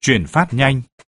Chuyển phát nhanh.